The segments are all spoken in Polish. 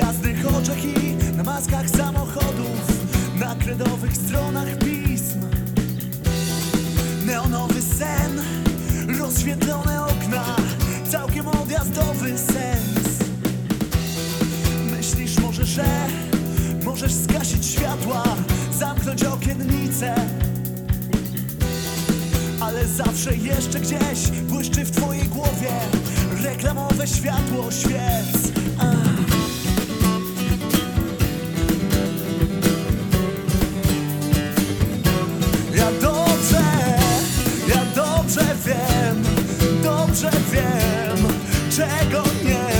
jasnych oczach i na maskach samochodów, na kredowych stronach pism. Neonowy sen, rozświetlone okna, całkiem odjazdowy sens. Myślisz może, że możesz zgasić światła, zamknąć okiennice, ale zawsze jeszcze gdzieś błyszczy w twojej głowie reklamowe światło świec. Dobrze wiem, dobrze wiem, czego nie ma.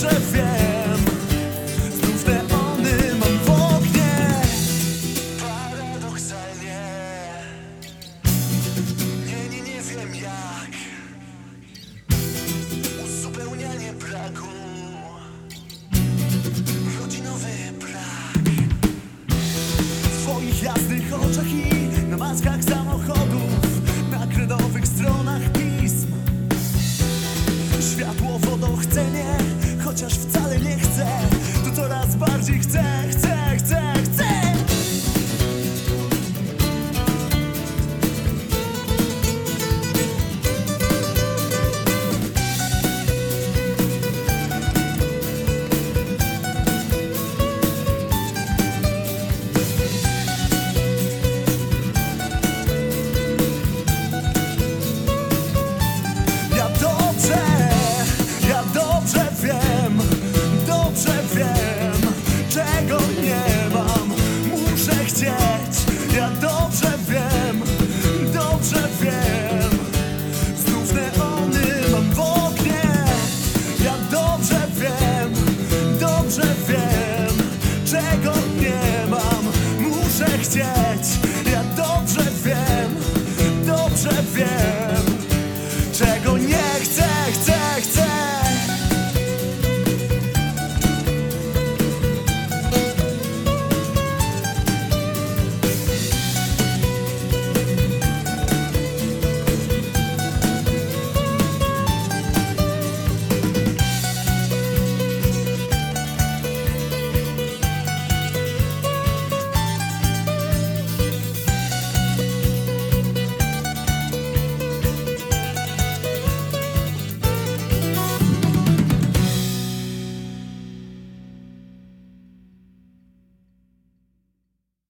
dobrze wiem. Znów neony mam w oknie Paradoksalnie. Nie, nie, nie wiem jak. Uzupełnianie braku Rodzinowy brak. W twoich jasnych oczach i na maskach samochodów Ja dobrze wiem, dobrze wiem. Znów neony mam w oknie. Ja dobrze wiem, dobrze wiem. Czego nie mam, muszę chcieć. Ja dobrze wiem, dobrze wiem.